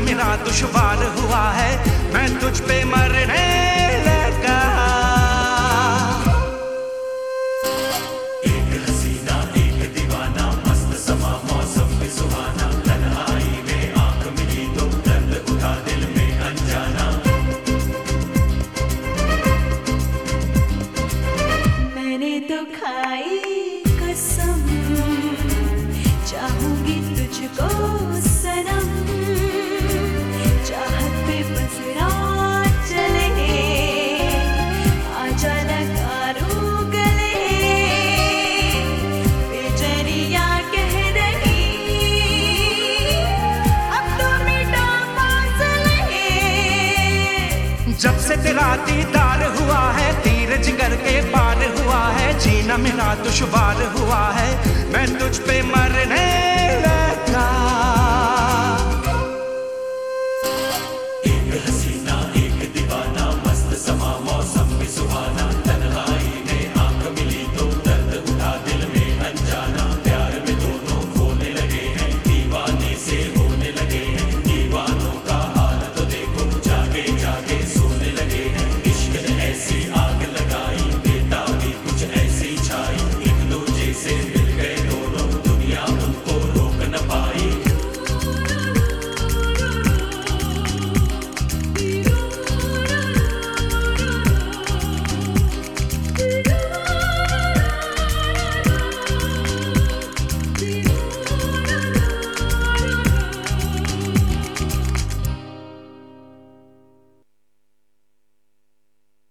मेरा दुश्वार हुआ है मैं तुझ पे मरने करके पार हुआ है जीना मेरा दुश्वार हुआ है। मैं तुझ पे मरने